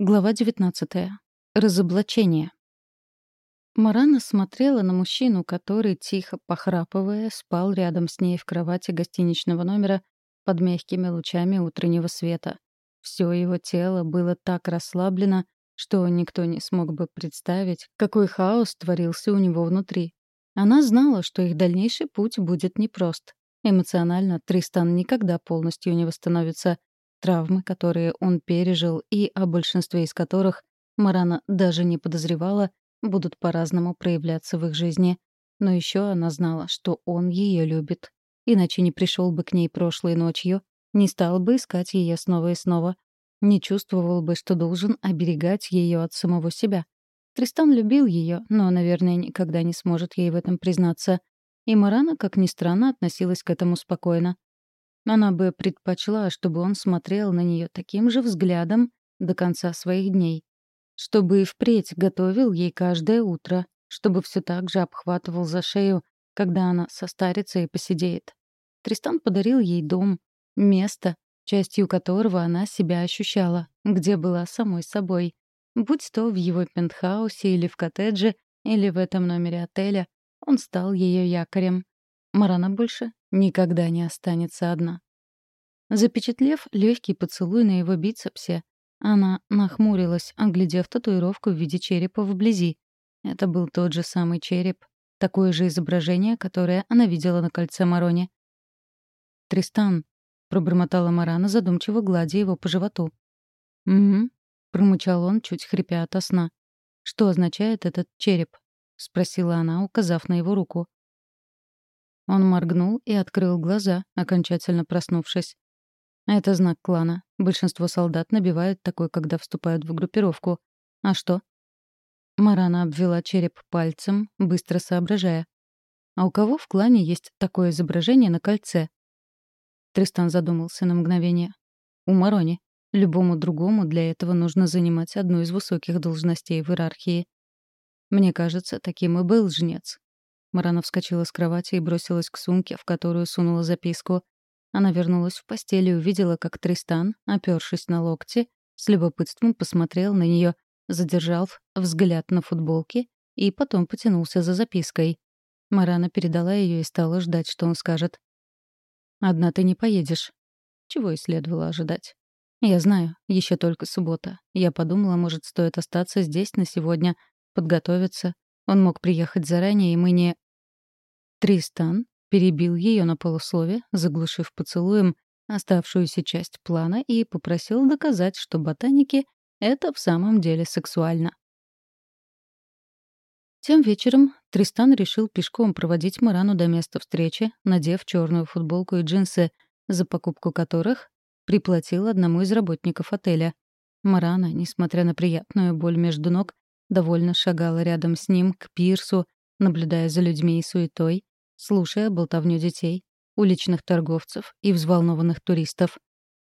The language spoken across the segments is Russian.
Глава 19. Разоблачение. Марана смотрела на мужчину, который, тихо похрапывая, спал рядом с ней в кровати гостиничного номера под мягкими лучами утреннего света. Все его тело было так расслаблено, что никто не смог бы представить, какой хаос творился у него внутри. Она знала, что их дальнейший путь будет непрост. Эмоционально Тристан никогда полностью не восстановится — Травмы, которые он пережил и о большинстве из которых Марана даже не подозревала, будут по-разному проявляться в их жизни. Но еще она знала, что он ее любит. Иначе не пришел бы к ней прошлой ночью, не стал бы искать ее снова и снова, не чувствовал бы, что должен оберегать ее от самого себя. Тристан любил ее, но, наверное, никогда не сможет ей в этом признаться. И Марана, как ни странно, относилась к этому спокойно. Она бы предпочла, чтобы он смотрел на нее таким же взглядом до конца своих дней. Чтобы и впредь готовил ей каждое утро, чтобы все так же обхватывал за шею, когда она состарится и посидеет. Тристан подарил ей дом, место, частью которого она себя ощущала, где была самой собой. Будь то в его пентхаусе или в коттедже, или в этом номере отеля, он стал ее якорем. Марана больше никогда не останется одна. Запечатлев легкий поцелуй на его бицепсе, она нахмурилась, оглядев татуировку в виде черепа вблизи. Это был тот же самый череп, такое же изображение, которое она видела на кольце Мароне. «Тристан», — пробормотала Марана, задумчиво гладя его по животу. «Угу», — промычал он, чуть хрипя ото сна. «Что означает этот череп?» — спросила она, указав на его руку. Он моргнул и открыл глаза, окончательно проснувшись. Это знак клана. Большинство солдат набивают такой, когда вступают в группировку. А что? Марана обвела череп пальцем, быстро соображая. А у кого в клане есть такое изображение на кольце? Тристан задумался на мгновение. У Марони. Любому другому для этого нужно занимать одну из высоких должностей в иерархии. Мне кажется, таким и был жнец. Марана вскочила с кровати и бросилась к сумке, в которую сунула записку. Она вернулась в постель и увидела, как Тристан, опёршись на локти, с любопытством посмотрел на нее, задержав взгляд на футболке и потом потянулся за запиской. Марана передала ее и стала ждать, что он скажет. «Одна ты не поедешь». Чего и следовало ожидать. «Я знаю, еще только суббота. Я подумала, может, стоит остаться здесь на сегодня, подготовиться. Он мог приехать заранее, и мы не...» Тристан перебил ее на полуслове, заглушив поцелуем оставшуюся часть плана и попросил доказать, что ботаники — это в самом деле сексуально. Тем вечером Тристан решил пешком проводить Марану до места встречи, надев черную футболку и джинсы, за покупку которых приплатил одному из работников отеля. Марана, несмотря на приятную боль между ног, довольно шагала рядом с ним к пирсу, наблюдая за людьми и суетой, слушая болтовню детей, уличных торговцев и взволнованных туристов.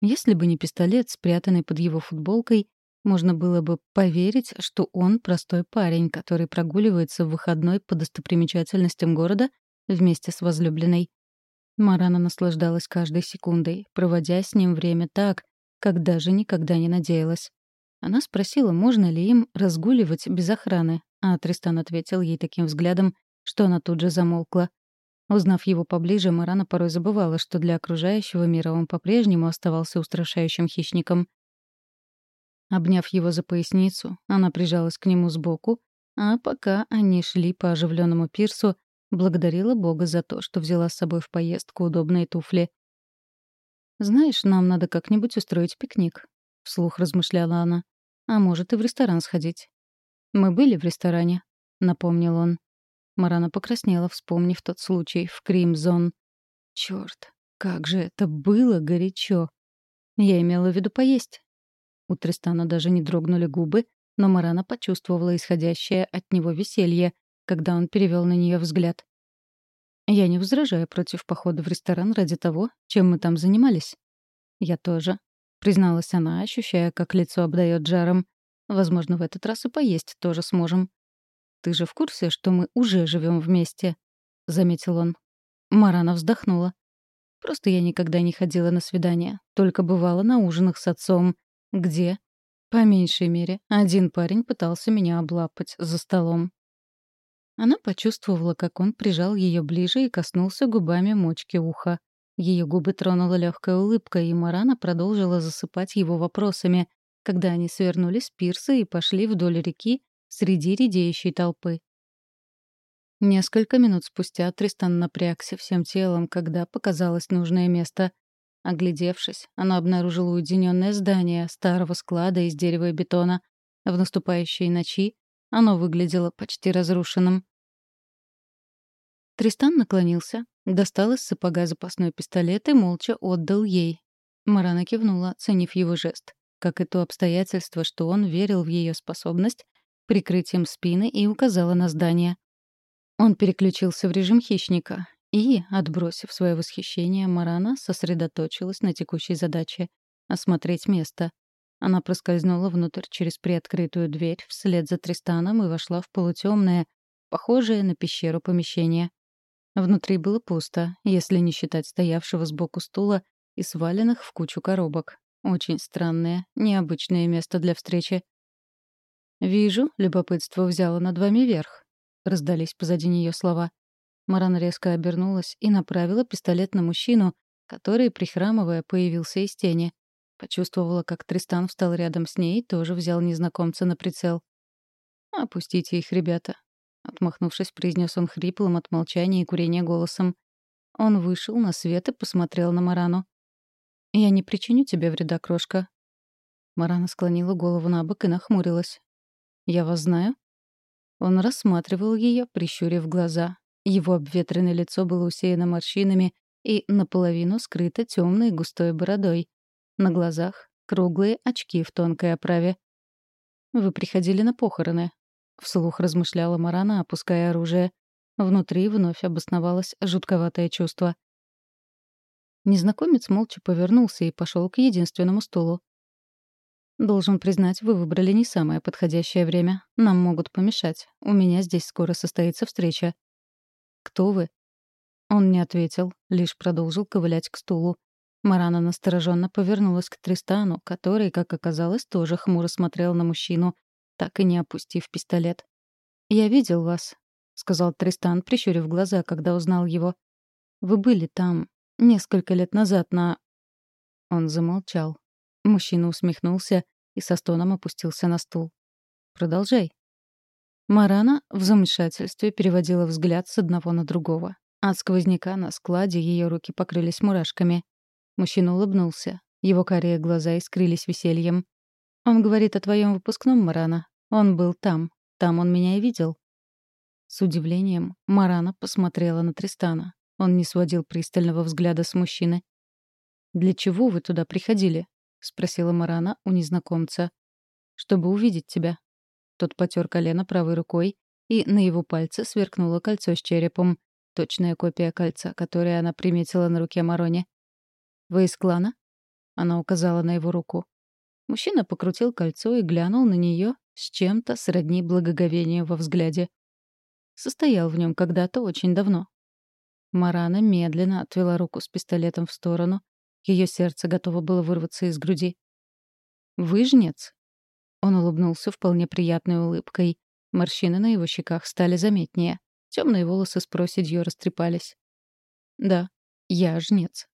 Если бы не пистолет, спрятанный под его футболкой, можно было бы поверить, что он простой парень, который прогуливается в выходной по достопримечательностям города вместе с возлюбленной. Марана наслаждалась каждой секундой, проводя с ним время так, как даже никогда не надеялась. Она спросила, можно ли им разгуливать без охраны, а Тристан ответил ей таким взглядом, что она тут же замолкла. Узнав его поближе, Марана порой забывала, что для окружающего мира он по-прежнему оставался устрашающим хищником. Обняв его за поясницу, она прижалась к нему сбоку, а пока они шли по оживленному пирсу, благодарила Бога за то, что взяла с собой в поездку удобные туфли. «Знаешь, нам надо как-нибудь устроить пикник», — вслух размышляла она. «А может, и в ресторан сходить». «Мы были в ресторане», — напомнил он. Марана покраснела, вспомнив тот случай в Кримзон. Черт, как же это было горячо! Я имела в виду поесть. У Тристана даже не дрогнули губы, но Марана почувствовала исходящее от него веселье, когда он перевел на нее взгляд. «Я не возражаю против похода в ресторан ради того, чем мы там занимались». «Я тоже», — призналась она, ощущая, как лицо обдает жаром. «Возможно, в этот раз и поесть тоже сможем». Ты же в курсе, что мы уже живем вместе?» — заметил он. Марана вздохнула. «Просто я никогда не ходила на свидания, только бывала на ужинах с отцом, где По меньшей мере, один парень пытался меня облапать за столом. Она почувствовала, как он прижал ее ближе и коснулся губами мочки уха. Ее губы тронула легкая улыбка, и Марана продолжила засыпать его вопросами, когда они свернули с пирса и пошли вдоль реки среди редеющей толпы. Несколько минут спустя Тристан напрягся всем телом, когда показалось нужное место. Оглядевшись, она обнаружила уединенное здание старого склада из дерева и бетона. В наступающей ночи оно выглядело почти разрушенным. Тристан наклонился, достал из сапога запасной пистолет и молча отдал ей. Марана кивнула, оценив его жест, как и то обстоятельство, что он верил в ее способность прикрытием спины и указала на здание. Он переключился в режим хищника, и, отбросив свое восхищение, Марана сосредоточилась на текущей задаче — осмотреть место. Она проскользнула внутрь через приоткрытую дверь вслед за Тристаном и вошла в полутемное, похожее на пещеру помещение. Внутри было пусто, если не считать стоявшего сбоку стула и сваленных в кучу коробок. Очень странное, необычное место для встречи. «Вижу, любопытство взяло над вами верх», — раздались позади нее слова. Маран резко обернулась и направила пистолет на мужчину, который, прихрамывая, появился из тени. Почувствовала, как Тристан встал рядом с ней и тоже взял незнакомца на прицел. «Опустите их, ребята», — отмахнувшись, произнес он хриплым от молчания и курения голосом. Он вышел на свет и посмотрел на Марану. «Я не причиню тебе вреда, крошка». Марана склонила голову на бок и нахмурилась. «Я вас знаю?» Он рассматривал ее, прищурив глаза. Его обветренное лицо было усеяно морщинами и наполовину скрыто темной густой бородой. На глазах — круглые очки в тонкой оправе. «Вы приходили на похороны», — вслух размышляла Марана, опуская оружие. Внутри вновь обосновалось жутковатое чувство. Незнакомец молча повернулся и пошел к единственному стулу. Должен признать, вы выбрали не самое подходящее время. Нам могут помешать. У меня здесь скоро состоится встреча. Кто вы? Он не ответил, лишь продолжил ковылять к стулу. Марана настороженно повернулась к Тристану, который, как оказалось, тоже хмуро смотрел на мужчину, так и не опустив пистолет. «Я видел вас», — сказал Тристан, прищурив глаза, когда узнал его. «Вы были там несколько лет назад на...» Он замолчал, Мужчина усмехнулся и со стоном опустился на стул. «Продолжай». Марана в замешательстве переводила взгляд с одного на другого. От сквозняка на складе ее руки покрылись мурашками. Мужчина улыбнулся. Его карие глаза искрились весельем. «Он говорит о твоем выпускном, Марана. Он был там. Там он меня и видел». С удивлением Марана посмотрела на Тристана. Он не сводил пристального взгляда с мужчины. «Для чего вы туда приходили?» — спросила Марана у незнакомца. «Чтобы увидеть тебя». Тот потер колено правой рукой, и на его пальце сверкнуло кольцо с черепом. Точная копия кольца, которое она приметила на руке Мароне. «Вы из клана?» Она указала на его руку. Мужчина покрутил кольцо и глянул на нее с чем-то сродни благоговению во взгляде. Состоял в нем когда-то очень давно. Марана медленно отвела руку с пистолетом в сторону, ее сердце готово было вырваться из груди. «Вы жнец?» Он улыбнулся вполне приятной улыбкой. Морщины на его щеках стали заметнее. Темные волосы с проседью растрепались. «Да, я жнец».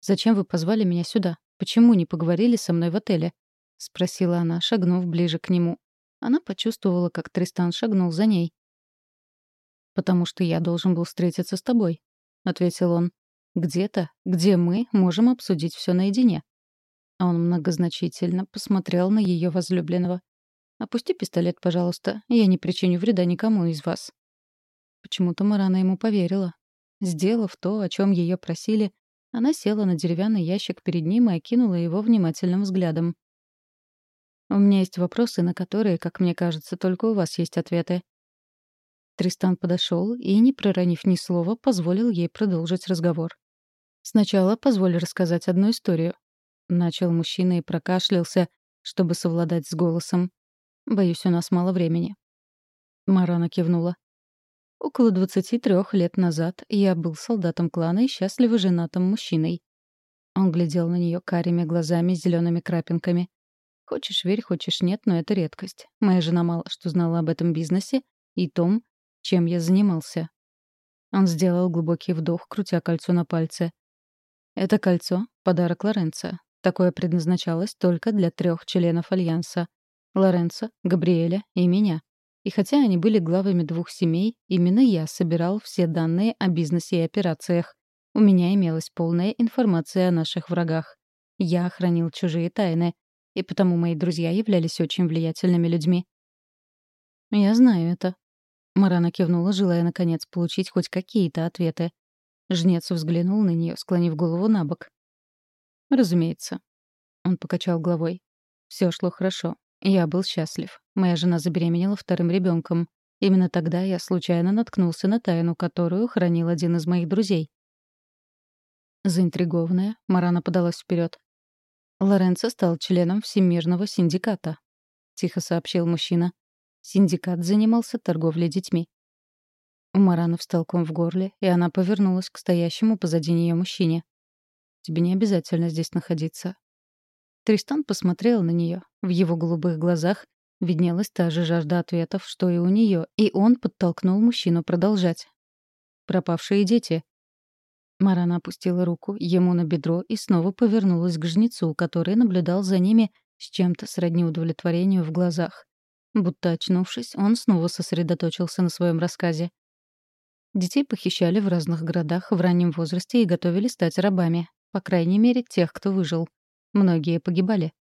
«Зачем вы позвали меня сюда? Почему не поговорили со мной в отеле?» — спросила она, шагнув ближе к нему. Она почувствовала, как Тристан шагнул за ней. «Потому что я должен был встретиться с тобой», — ответил он. Где-то, где мы можем обсудить все наедине. Он многозначительно посмотрел на ее возлюбленного. «Опусти пистолет, пожалуйста. Я не причиню вреда никому из вас». Почему-то Марана ему поверила. Сделав то, о чем ее просили, она села на деревянный ящик перед ним и окинула его внимательным взглядом. «У меня есть вопросы, на которые, как мне кажется, только у вас есть ответы». Тристан подошел и, не проронив ни слова, позволил ей продолжить разговор. «Сначала позволь рассказать одну историю». Начал мужчина и прокашлялся, чтобы совладать с голосом. «Боюсь, у нас мало времени». Марана кивнула. Около 23 лет назад я был солдатом клана и счастливо женатым мужчиной. Он глядел на нее карими глазами с зелеными крапинками. Хочешь верь, хочешь нет, но это редкость. Моя жена мало что знала об этом бизнесе и том, чем я занимался. Он сделал глубокий вдох, крутя кольцо на пальце. Это кольцо — подарок Лоренцо. Такое предназначалось только для трех членов Альянса. Лоренцо, Габриэля и меня. И хотя они были главами двух семей, именно я собирал все данные о бизнесе и операциях. У меня имелась полная информация о наших врагах. Я хранил чужие тайны, и потому мои друзья являлись очень влиятельными людьми. «Я знаю это». Марана кивнула, желая, наконец, получить хоть какие-то ответы. Жнец взглянул на нее, склонив голову на бок. «Разумеется». Он покачал головой. Все шло хорошо. Я был счастлив. Моя жена забеременела вторым ребенком. Именно тогда я случайно наткнулся на тайну, которую хранил один из моих друзей. Заинтригованная, Марана подалась вперед. Лоренцо стал членом Всемирного синдиката. Тихо сообщил мужчина. Синдикат занимался торговлей детьми. У Мараны встал ком в горле, и она повернулась к стоящему позади нее мужчине. «Тебе не обязательно здесь находиться». Тристан посмотрел на нее. В его голубых глазах виднелась та же жажда ответов, что и у нее, и он подтолкнул мужчину продолжать. «Пропавшие дети», Марана опустила руку ему на бедро и снова повернулась к жнецу, который наблюдал за ними с чем-то сродни удовлетворению в глазах. Будто очнувшись, он снова сосредоточился на своем рассказе. Детей похищали в разных городах в раннем возрасте и готовили стать рабами. По крайней мере, тех, кто выжил. Многие погибали.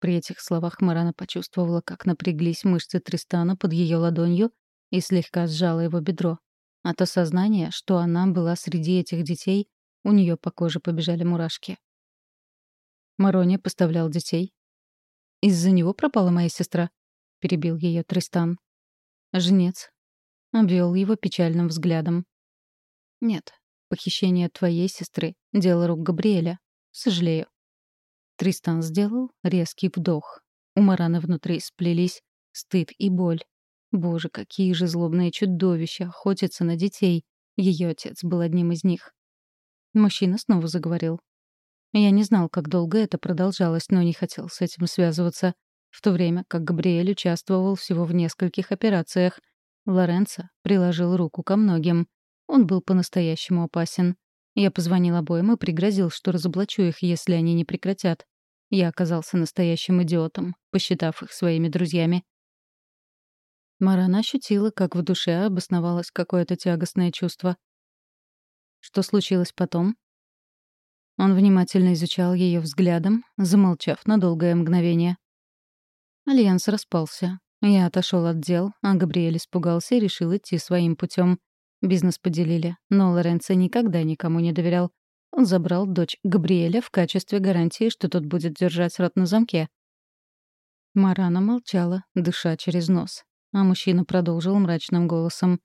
При этих словах Марана почувствовала, как напряглись мышцы Тристана под ее ладонью и слегка сжала его бедро. От осознания, что она была среди этих детей, у нее по коже побежали мурашки. Марони поставлял детей. «Из-за него пропала моя сестра», — перебил ее Тристан. Жнец обвел его печальным взглядом. «Нет, похищение твоей сестры — дело рук Габриэля. Сожалею». Тристан сделал резкий вдох. У Мараны внутри сплелись стыд и боль. Боже, какие же злобные чудовища охотятся на детей. Ее отец был одним из них. Мужчина снова заговорил. Я не знал, как долго это продолжалось, но не хотел с этим связываться. В то время как Габриэль участвовал всего в нескольких операциях, Лоренцо приложил руку ко многим. Он был по-настоящему опасен. Я позвонил обоим и пригрозил, что разоблачу их, если они не прекратят. Я оказался настоящим идиотом, посчитав их своими друзьями. Марана ощутила, как в душе обосновалось какое-то тягостное чувство. Что случилось потом? Он внимательно изучал ее взглядом, замолчав на долгое мгновение. Альянс распался. Я отошел от дел, а Габриэль испугался и решил идти своим путем. Бизнес поделили, но Лоренцо никогда никому не доверял. Он забрал дочь Габриэля в качестве гарантии, что тот будет держать рот на замке. Марана молчала, дыша через нос. А мужчина продолжил мрачным голосом.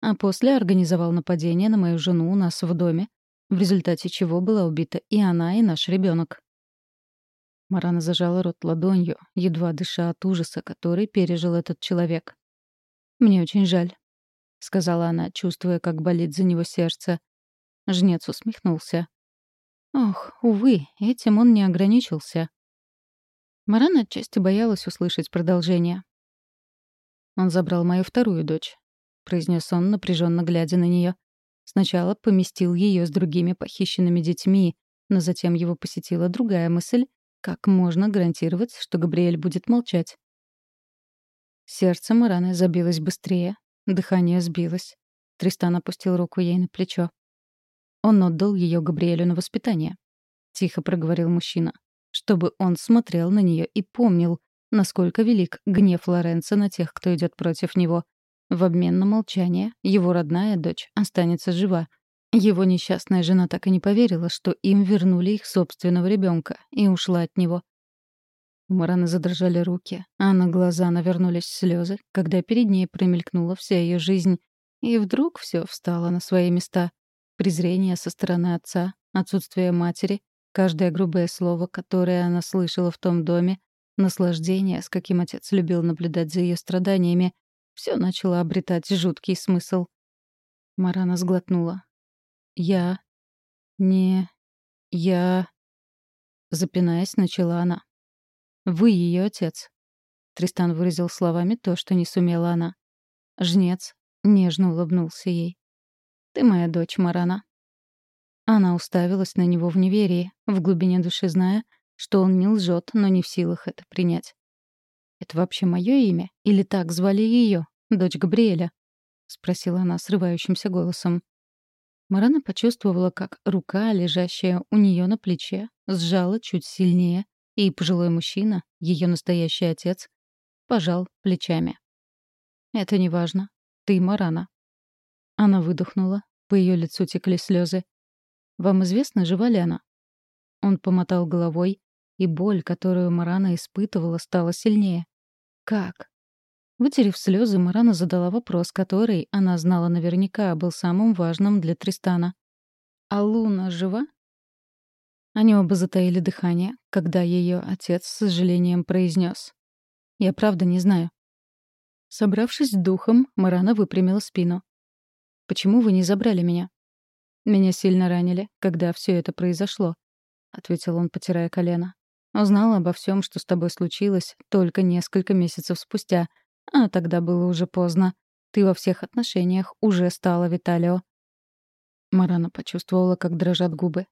А после организовал нападение на мою жену у нас в доме, в результате чего была убита и она, и наш ребенок. Марана зажала рот ладонью, едва дыша от ужаса, который пережил этот человек. «Мне очень жаль», — сказала она, чувствуя, как болит за него сердце. Жнец усмехнулся. «Ох, увы, этим он не ограничился». Марана отчасти боялась услышать продолжение. Он забрал мою вторую дочь», — произнес он, напряженно глядя на нее. Сначала поместил ее с другими похищенными детьми, но затем его посетила другая мысль, как можно гарантировать, что Габриэль будет молчать. Сердце Мараны забилось быстрее, дыхание сбилось. Тристан опустил руку ей на плечо. Он отдал ее Габриэлю на воспитание. Тихо проговорил мужчина. Чтобы он смотрел на нее и помнил, насколько велик гнев Лоренцо на тех, кто идет против него. В обмен на молчание его родная дочь останется жива. Его несчастная жена так и не поверила, что им вернули их собственного ребенка, и ушла от него. У Мараны задрожали руки, а на глаза навернулись слезы, когда перед ней промелькнула вся ее жизнь. И вдруг все встало на свои места. Презрение со стороны отца, отсутствие матери, каждое грубое слово, которое она слышала в том доме, Наслаждение, с каким отец любил наблюдать за ее страданиями, все начало обретать жуткий смысл. Марана сглотнула. «Я... не... я...» Запинаясь, начала она. Вы ее отец». Тристан выразил словами то, что не сумела она. Жнец нежно улыбнулся ей. «Ты моя дочь, Марана». Она уставилась на него в неверии, в глубине души зная, что он не лжет, но не в силах это принять. «Это вообще мое имя? Или так звали ее, дочь Габриэля?» — спросила она срывающимся голосом. Марана почувствовала, как рука, лежащая у нее на плече, сжала чуть сильнее, и пожилой мужчина, ее настоящий отец, пожал плечами. «Это не важно. Ты Марана». Она выдохнула, по ее лицу текли слезы. «Вам известно, жива ли она?» Он помотал головой, и боль, которую Марана испытывала, стала сильнее. «Как?» Вытерев слезы, Марана задала вопрос, который, она знала наверняка, был самым важным для Тристана. «А Луна жива?» Они оба затаили дыхание, когда ее отец с сожалением произнес. «Я правда не знаю». Собравшись духом, Марана выпрямила спину. «Почему вы не забрали меня?» «Меня сильно ранили, когда все это произошло», — ответил он, потирая колено. «Узнал обо всем, что с тобой случилось, только несколько месяцев спустя, а тогда было уже поздно. Ты во всех отношениях уже стала Виталио». Марана почувствовала, как дрожат губы.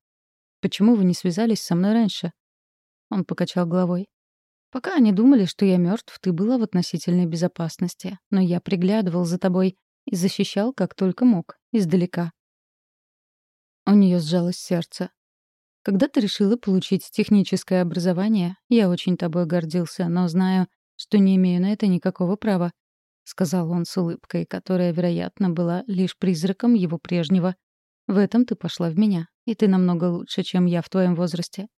Почему вы не связались со мной раньше?» Он покачал головой. «Пока они думали, что я мертв, ты была в относительной безопасности, но я приглядывал за тобой и защищал как только мог, издалека». У нее сжалось сердце. «Когда ты решила получить техническое образование, я очень тобой гордился, но знаю, что не имею на это никакого права», — сказал он с улыбкой, которая, вероятно, была лишь призраком его прежнего. «В этом ты пошла в меня и ты намного лучше, чем я в твоем возрасте».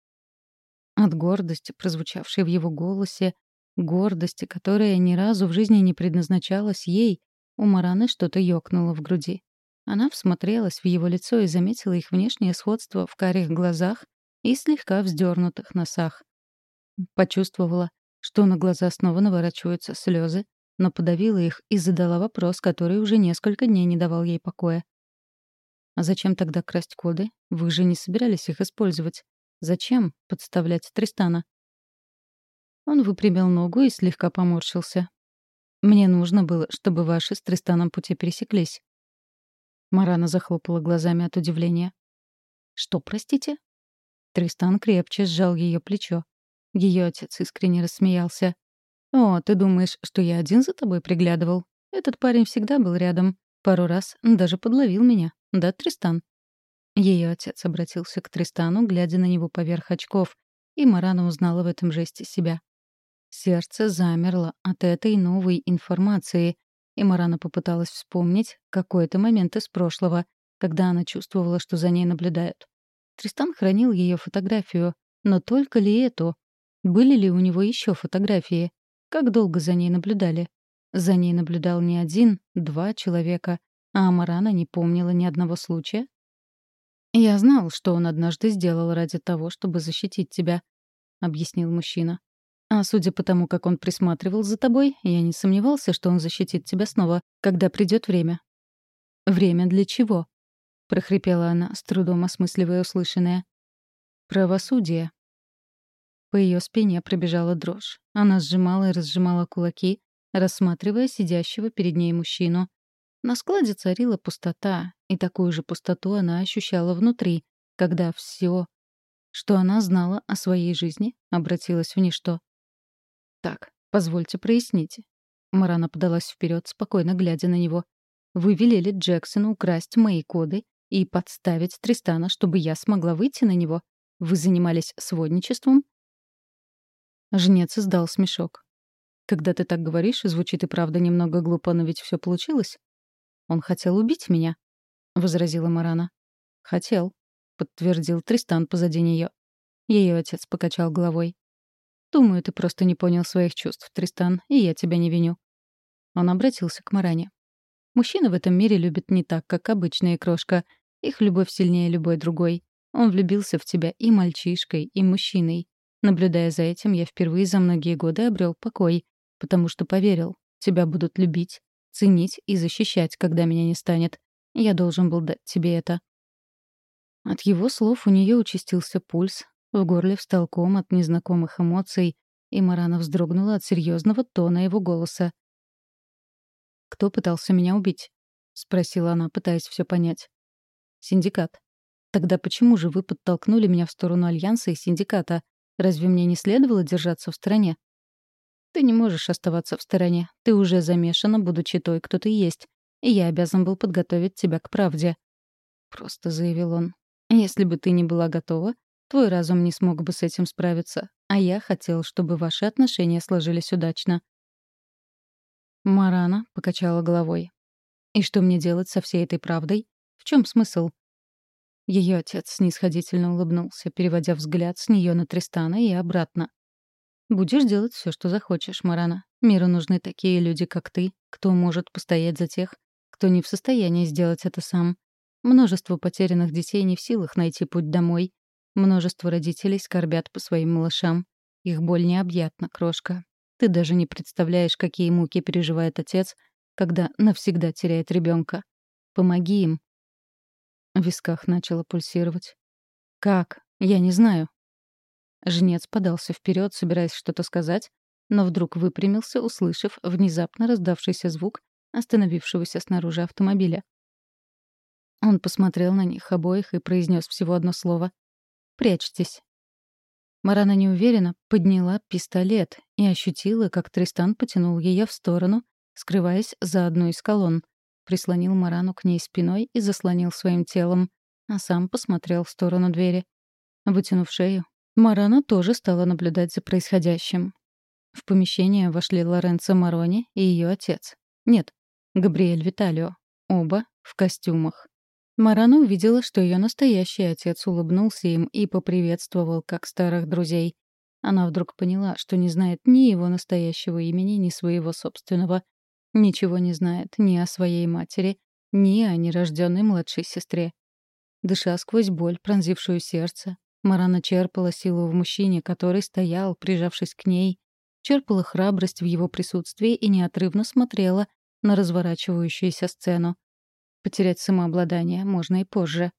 От гордости, прозвучавшей в его голосе, гордости, которая ни разу в жизни не предназначалась ей, у Мараны что-то ёкнуло в груди. Она всмотрелась в его лицо и заметила их внешнее сходство в карих глазах и слегка вздернутых носах. Почувствовала, что на глаза снова наворачиваются слезы, но подавила их и задала вопрос, который уже несколько дней не давал ей покоя. А зачем тогда красть коды? Вы же не собирались их использовать. Зачем подставлять Тристана? Он выпрямил ногу и слегка поморщился. «Мне нужно было, чтобы ваши с Тристаном пути пересеклись». Марана захлопала глазами от удивления. «Что, простите?» Тристан крепче сжал ее плечо. Ее отец искренне рассмеялся. «О, ты думаешь, что я один за тобой приглядывал? Этот парень всегда был рядом. Пару раз даже подловил меня. Да, Тристан?» Ее отец обратился к Тристану, глядя на него поверх очков, и Марана узнала в этом жесте себя. Сердце замерло от этой новой информации, и Марана попыталась вспомнить какой-то момент из прошлого, когда она чувствовала, что за ней наблюдают. Тристан хранил ее фотографию, но только ли эту? Были ли у него еще фотографии? Как долго за ней наблюдали? За ней наблюдал не один, два человека, а Амарана не помнила ни одного случая? «Я знал, что он однажды сделал ради того, чтобы защитить тебя», — объяснил мужчина. «А судя по тому, как он присматривал за тобой, я не сомневался, что он защитит тебя снова, когда придет время». «Время для чего?» — прохрипела она, с трудом осмысливая услышанное. «Правосудие». По ее спине пробежала дрожь. Она сжимала и разжимала кулаки, рассматривая сидящего перед ней мужчину. На складе царила пустота, и такую же пустоту она ощущала внутри, когда все, что она знала о своей жизни, обратилось в ничто. «Так, позвольте прояснить». Марана подалась вперед, спокойно глядя на него. «Вы велели Джексону украсть мои коды и подставить Тристана, чтобы я смогла выйти на него? Вы занимались сводничеством?» Жнец издал смешок. «Когда ты так говоришь, звучит и правда немного глупо, но ведь все получилось. Он хотел убить меня», — возразила Марана. «Хотел», — подтвердил Тристан позади нее. Ее отец покачал головой. «Думаю, ты просто не понял своих чувств, Тристан, и я тебя не виню». Он обратился к Маране. «Мужчины в этом мире любят не так, как обычная крошка. Их любовь сильнее любой другой. Он влюбился в тебя и мальчишкой, и мужчиной. Наблюдая за этим, я впервые за многие годы обрел покой, потому что поверил, тебя будут любить, ценить и защищать, когда меня не станет. Я должен был дать тебе это». От его слов у нее участился пульс, в горле встал ком от незнакомых эмоций, и Марана вздрогнула от серьезного тона его голоса. «Кто пытался меня убить?» — спросила она, пытаясь все понять. «Синдикат». «Тогда почему же вы подтолкнули меня в сторону Альянса и Синдиката? Разве мне не следовало держаться в стороне?» «Ты не можешь оставаться в стороне. Ты уже замешана, будучи той, кто ты есть. И я обязан был подготовить тебя к правде». Просто заявил он. «Если бы ты не была готова, твой разум не смог бы с этим справиться. А я хотел, чтобы ваши отношения сложились удачно. Марана покачала головой. «И что мне делать со всей этой правдой? В чем смысл?» Ее отец снисходительно улыбнулся, переводя взгляд с нее на Тристана и обратно. «Будешь делать все, что захочешь, Марана. Миру нужны такие люди, как ты, кто может постоять за тех, кто не в состоянии сделать это сам. Множество потерянных детей не в силах найти путь домой. Множество родителей скорбят по своим малышам. Их боль необъятна, крошка. Ты даже не представляешь, какие муки переживает отец, когда навсегда теряет ребенка. Помоги им. В висках начало пульсировать. Как? Я не знаю. Жнец подался вперед, собираясь что-то сказать, но вдруг выпрямился, услышав внезапно раздавшийся звук остановившегося снаружи автомобиля. Он посмотрел на них обоих и произнес всего одно слово. «Прячьтесь». Марана неуверенно подняла пистолет и ощутила, как Тристан потянул ее в сторону, скрываясь за одной из колонн. Прислонил Марану к ней спиной и заслонил своим телом, а сам посмотрел в сторону двери. Вытянув шею, Марана тоже стала наблюдать за происходящим. В помещение вошли Лоренцо Марони и ее отец. Нет, Габриэль Виталио. Оба в костюмах. Марана увидела, что ее настоящий отец улыбнулся им и поприветствовал, как старых друзей. Она вдруг поняла, что не знает ни его настоящего имени, ни своего собственного. Ничего не знает ни о своей матери, ни о нерожденной младшей сестре. Дыша сквозь боль, пронзившую сердце, Марана черпала силу в мужчине, который стоял, прижавшись к ней, черпала храбрость в его присутствии и неотрывно смотрела на разворачивающуюся сцену. Потерять самообладание можно и позже.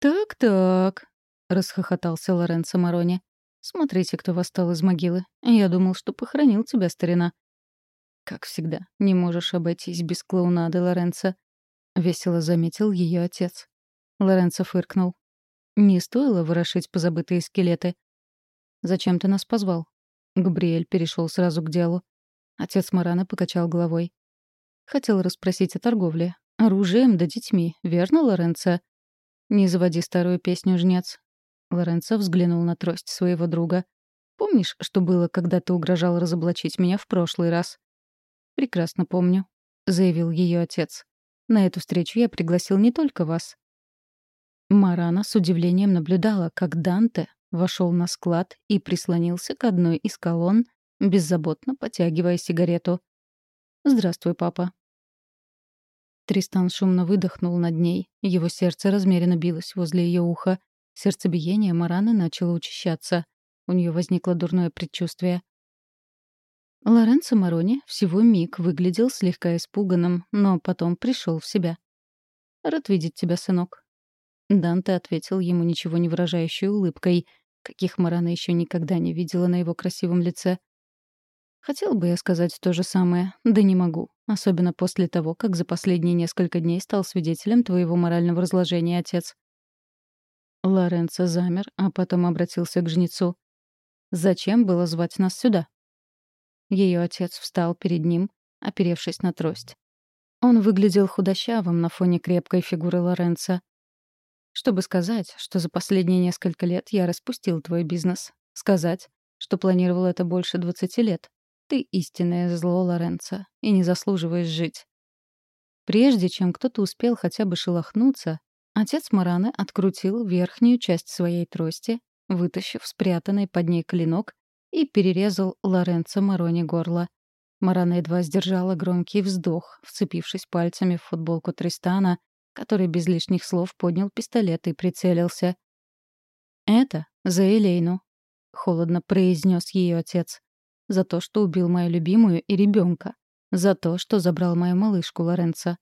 «Так-так», — расхохотался Лоренцо Морони. «Смотрите, кто восстал из могилы. Я думал, что похоронил тебя, старина». «Как всегда, не можешь обойтись без клоунады, Лоренцо», — весело заметил ее отец. Лоренцо фыркнул. «Не стоило ворошить позабытые скелеты». «Зачем ты нас позвал?» Габриэль перешел сразу к делу. Отец Марана покачал головой. «Хотел расспросить о торговле. Оружием да детьми, верно, Лоренцо? Не заводи старую песню, жнец. Лоренцо взглянул на трость своего друга. Помнишь, что было, когда ты угрожал разоблачить меня в прошлый раз? Прекрасно помню, заявил ее отец. На эту встречу я пригласил не только вас. Марана с удивлением наблюдала, как Данте вошел на склад и прислонился к одной из колонн, беззаботно потягивая сигарету. «Здравствуй, папа», Тристан шумно выдохнул над ней. Его сердце размеренно билось возле ее уха. Сердцебиение Мараны начало учащаться. У нее возникло дурное предчувствие. Лоренцо Марони всего миг выглядел слегка испуганным, но потом пришел в себя. «Рад видеть тебя, сынок». Данте ответил ему ничего не выражающей улыбкой, каких Марана еще никогда не видела на его красивом лице. Хотел бы я сказать то же самое, да не могу. Особенно после того, как за последние несколько дней стал свидетелем твоего морального разложения, отец. Лоренцо замер, а потом обратился к жнецу. «Зачем было звать нас сюда?» Ее отец встал перед ним, оперевшись на трость. Он выглядел худощавым на фоне крепкой фигуры Лоренцо. «Чтобы сказать, что за последние несколько лет я распустил твой бизнес. Сказать, что планировал это больше двадцати лет. Ты истинное зло, Лоренцо, и не заслуживаешь жить. Прежде чем кто-то успел хотя бы шелохнуться, отец Мараны открутил верхнюю часть своей трости, вытащив спрятанный под ней клинок, и перерезал Лоренцо Марони горло. Марана едва сдержала громкий вздох, вцепившись пальцами в футболку Тристана, который без лишних слов поднял пистолет и прицелился. «Это за Элейну», — холодно произнес ее отец за то, что убил мою любимую и ребенка, за то, что забрал мою малышку Лоренцо.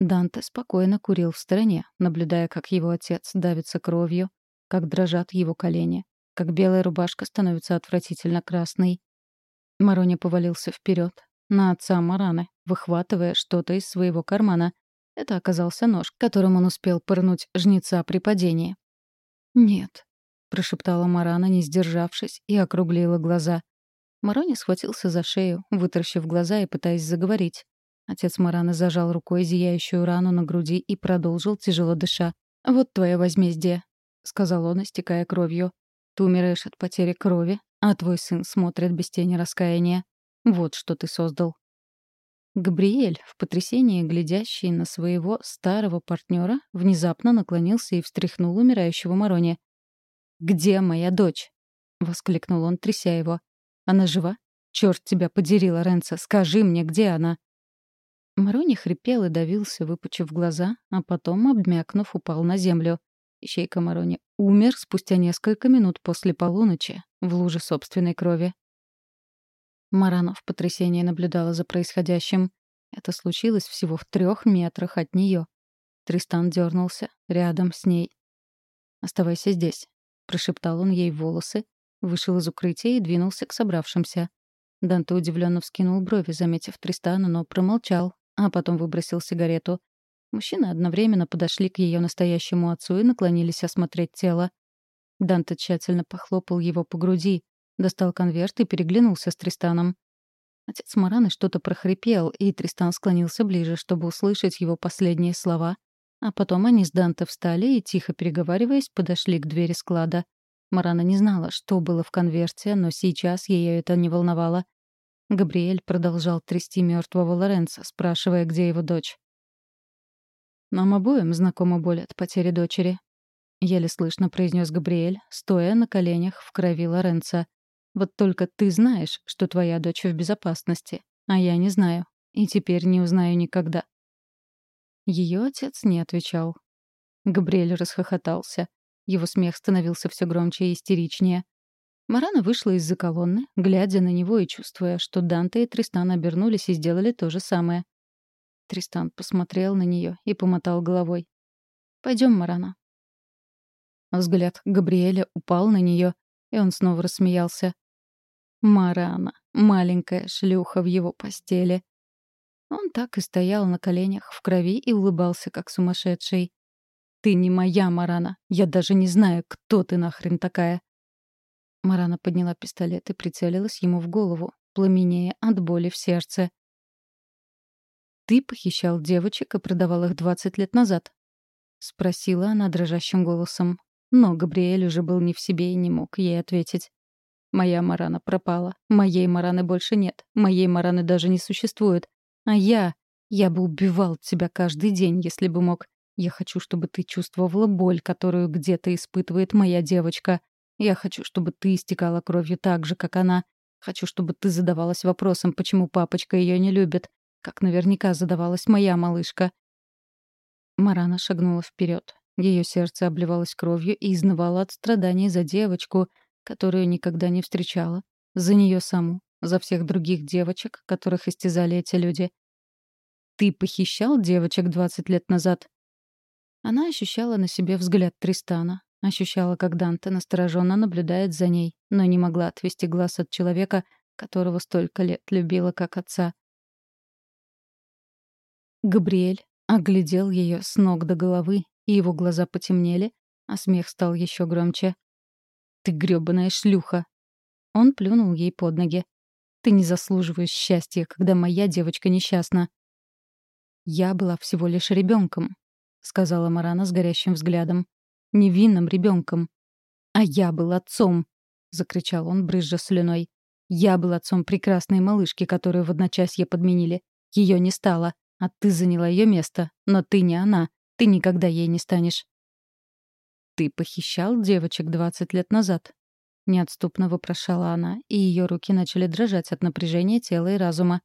Данте спокойно курил в стороне, наблюдая, как его отец давится кровью, как дрожат его колени. Как белая рубашка становится отвратительно красной. Мароня повалился вперед, на отца Мараны, выхватывая что-то из своего кармана. Это оказался нож, которым он успел пырнуть жнеца при падении. «Нет», — прошептала Марана, не сдержавшись, и округлила глаза. Марони схватился за шею, вытаращив глаза и пытаясь заговорить. Отец Мараны зажал рукой зияющую рану на груди и продолжил, тяжело дыша. «Вот твое возмездие», — сказал он, истекая кровью. «Ты умираешь от потери крови, а твой сын смотрит без тени раскаяния. Вот что ты создал». Габриэль, в потрясении глядящий на своего старого партнера, внезапно наклонился и встряхнул умирающего Марони. «Где моя дочь?» — воскликнул он, тряся его. «Она жива? Черт тебя подери, Лоренцо, скажи мне, где она?» Марони хрипел и давился, выпучив глаза, а потом, обмякнув, упал на землю. Ищейка Марони умер спустя несколько минут после полуночи в луже собственной крови. Марана в потрясении наблюдала за происходящим. Это случилось всего в трех метрах от нее. Тристан дернулся рядом с ней. «Оставайся здесь», — прошептал он ей в волосы, вышел из укрытия и двинулся к собравшимся. Данте удивленно вскинул брови, заметив Тристана, но промолчал, а потом выбросил сигарету. Мужчины одновременно подошли к ее настоящему отцу и наклонились осмотреть тело. Данте тщательно похлопал его по груди, Достал конверт и переглянулся с Тристаном. Отец Мараны что-то прохрипел, и Тристан склонился ближе, чтобы услышать его последние слова. А потом они с Данте встали и, тихо переговариваясь, подошли к двери склада. Марана не знала, что было в конверте, но сейчас ее это не волновало. Габриэль продолжал трясти мертвого Лоренца, спрашивая, где его дочь. «Нам обоим знакома боль от потери дочери», — еле слышно произнес Габриэль, стоя на коленях в крови Лоренца. Вот только ты знаешь, что твоя дочь в безопасности, а я не знаю. И теперь не узнаю никогда. Ее отец не отвечал. Габриэль расхохотался. Его смех становился все громче и истеричнее. Марана вышла из-за колонны, глядя на него и чувствуя, что Данте и Тристан обернулись и сделали то же самое. Тристан посмотрел на нее и помотал головой. «Пойдем, Марана». Взгляд Габриэля упал на нее, и он снова рассмеялся. Марана, маленькая шлюха в его постели. Он так и стоял на коленях в крови и улыбался, как сумасшедший. «Ты не моя, Марана. Я даже не знаю, кто ты нахрен такая». Марана подняла пистолет и прицелилась ему в голову, пламенея от боли в сердце. «Ты похищал девочек и продавал их двадцать лет назад?» — спросила она дрожащим голосом. Но Габриэль уже был не в себе и не мог ей ответить. Моя Марана пропала. Моей Мараны больше нет. Моей Мараны даже не существует. А я... Я бы убивал тебя каждый день, если бы мог. Я хочу, чтобы ты чувствовала боль, которую где-то испытывает моя девочка. Я хочу, чтобы ты истекала кровью так же, как она. Хочу, чтобы ты задавалась вопросом, почему папочка ее не любит, как наверняка задавалась моя малышка. Марана шагнула вперед. Ее сердце обливалось кровью и изнывало от страданий за девочку — которую никогда не встречала, за нее саму, за всех других девочек, которых истязали эти люди. «Ты похищал девочек 20 лет назад?» Она ощущала на себе взгляд Тристана, ощущала, как Данте настороженно наблюдает за ней, но не могла отвести глаз от человека, которого столько лет любила как отца. Габриэль оглядел ее с ног до головы, и его глаза потемнели, а смех стал еще громче. «Ты грёбаная шлюха!» Он плюнул ей под ноги. «Ты не заслуживаешь счастья, когда моя девочка несчастна». «Я была всего лишь ребенком», — сказала Марана с горящим взглядом. «Невинным ребенком». «А я был отцом!» — закричал он, брызжа слюной. «Я был отцом прекрасной малышки, которую в одночасье подменили. Ее не стало, а ты заняла ее место. Но ты не она. Ты никогда ей не станешь. «Ты похищал девочек двадцать лет назад?» Неотступно вопрошала она, и ее руки начали дрожать от напряжения тела и разума.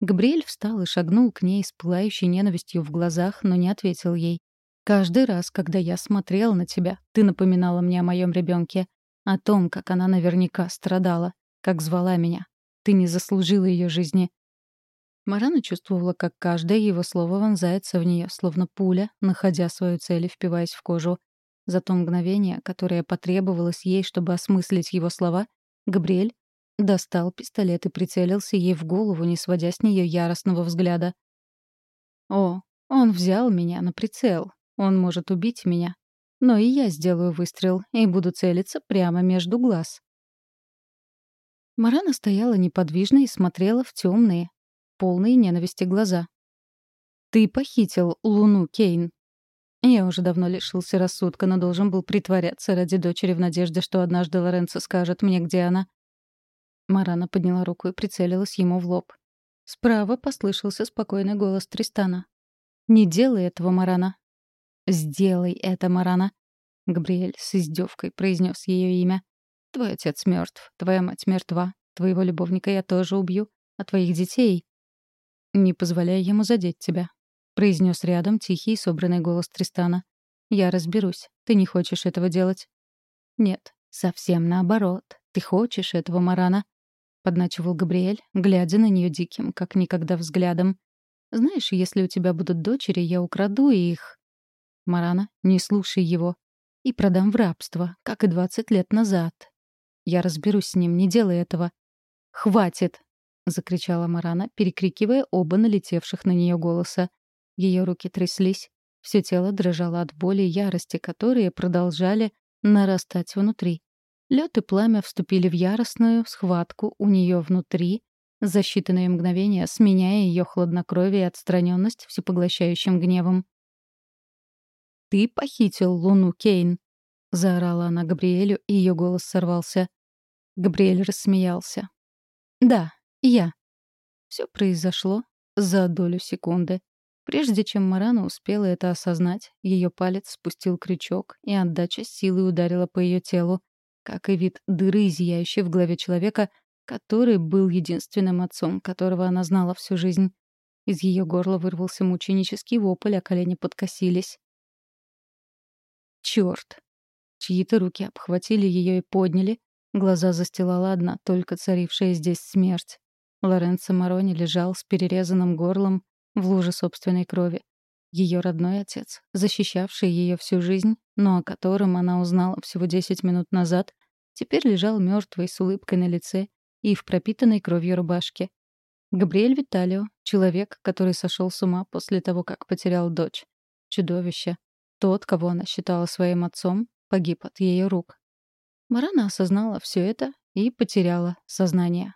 Габриэль встал и шагнул к ней с пылающей ненавистью в глазах, но не ответил ей. «Каждый раз, когда я смотрел на тебя, ты напоминала мне о моем ребенке, о том, как она наверняка страдала, как звала меня. Ты не заслужила ее жизни». Марана чувствовала, как каждое его слово вонзается в нее, словно пуля, находя свою цель и впиваясь в кожу. За то мгновение, которое потребовалось ей, чтобы осмыслить его слова, Габриэль достал пистолет и прицелился ей в голову, не сводя с нее яростного взгляда. «О, он взял меня на прицел. Он может убить меня. Но и я сделаю выстрел и буду целиться прямо между глаз». Марана стояла неподвижно и смотрела в темные, полные ненависти глаза. «Ты похитил Луну, Кейн», я уже давно лишился рассудка, но должен был притворяться ради дочери в надежде, что однажды Лоренцо скажет мне, где она. Марана подняла руку и прицелилась ему в лоб. Справа послышался спокойный голос Тристана. «Не делай этого, Марана». «Сделай это, Марана», — Габриэль с издевкой произнес ее имя. «Твой отец мертв, твоя мать мертва, твоего любовника я тоже убью, а твоих детей...» «Не позволяй ему задеть тебя», произнес рядом тихий и собранный голос Тристана. «Я разберусь. Ты не хочешь этого делать?» «Нет, совсем наоборот. Ты хочешь этого, Марана?» — подначивал Габриэль, глядя на нее диким, как никогда взглядом. «Знаешь, если у тебя будут дочери, я украду их...» «Марана, не слушай его. И продам в рабство, как и двадцать лет назад. Я разберусь с ним, не делай этого». «Хватит!» — закричала Марана, перекрикивая оба налетевших на нее голоса. Ее руки тряслись, все тело дрожало от боли и ярости, которые продолжали нарастать внутри. Лед и пламя вступили в яростную схватку у нее внутри, за считанные мгновения сменяя ее хладнокровие и отстраненность всепоглощающим гневом. «Ты похитил Луну, Кейн!» — заорала она Габриэлю, и ее голос сорвался. Габриэль рассмеялся. «Да, я». Все произошло за долю секунды. Прежде чем Марана успела это осознать, ее палец спустил крючок, и отдача силы ударила по ее телу, как и вид дыры, зияющей в голове человека, который был единственным отцом, которого она знала всю жизнь. Из ее горла вырвался мученический вопль, а колени подкосились. Черт! Чьи-то руки обхватили ее и подняли. Глаза застилала одна, только царившая здесь смерть. Лоренцо Марони лежал с перерезанным горлом, в луже собственной крови. Ее родной отец, защищавший ее всю жизнь, но о котором она узнала всего 10 минут назад, теперь лежал мертвый с улыбкой на лице и в пропитанной кровью рубашке. Габриэль Виталио — человек, который сошел с ума после того, как потерял дочь. Чудовище. Тот, кого она считала своим отцом, погиб от ее рук. Марана осознала все это и потеряла сознание.